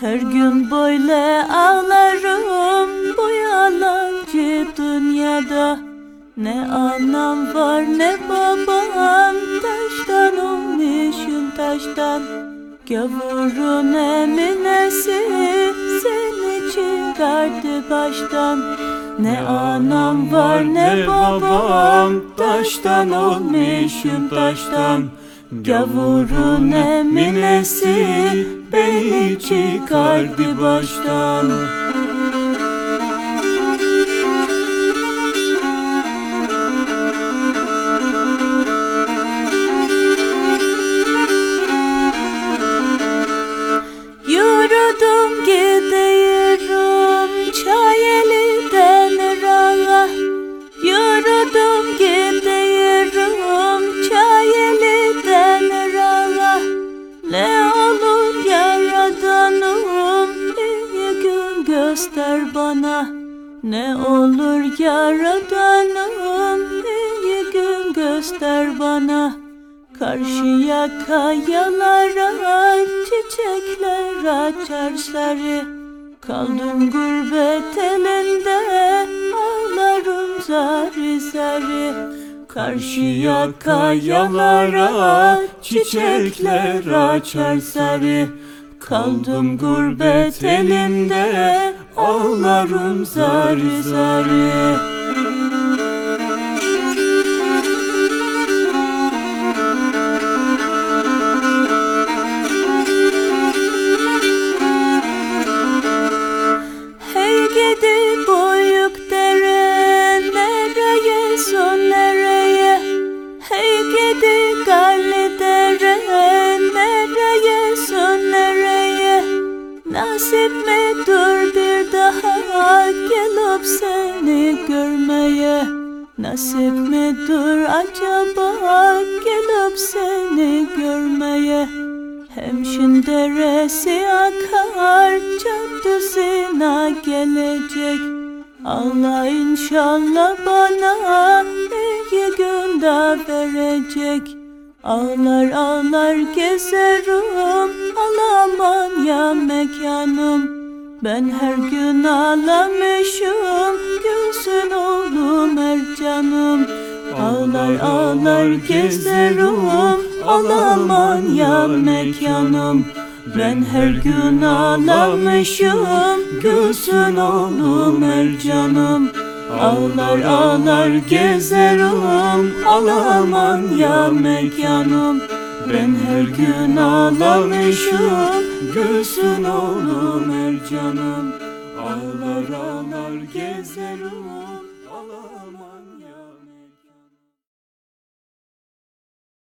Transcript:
Her gün böyle ağlarım bu yalancı dünyada. Ne anam var ne babam taştan olmuşum taştan. Gavurun eminesi sen için derdi baştan. Ne anam var ne babam taştan olmuşum taştan. Gavurun eminesi beni çıkardı baştan Ne olur yaradanım Bir gün göster bana. Karşıya kayalara çiçekler açar sarı. Kaldım gurbet elinde ağlarım zari zari Karşıya kayalara çiçekler açar sarı. Kaldım gurbet elinde ağlarım zari zari görmeye Nasip mi dur acaba? Gelip seni görmeye. Hemşin deresi akar caddesine gelecek. Allah inşallah bana iyi günde verecek. Ağlar ağlar gezerim alaman ya mekanım Ben her gün ağlamışım gülsün oğlum ercanım Ağlar ağlar gezerim alaman ya mekanım. Ben her gün ağlamışım gülsün oğlum ercanım Ağlar ağlar gezerim alaman ya mekanım. Ben her gün ağlamışım gülsün oğlum ercanım Ağlar ağlar gezerim alaman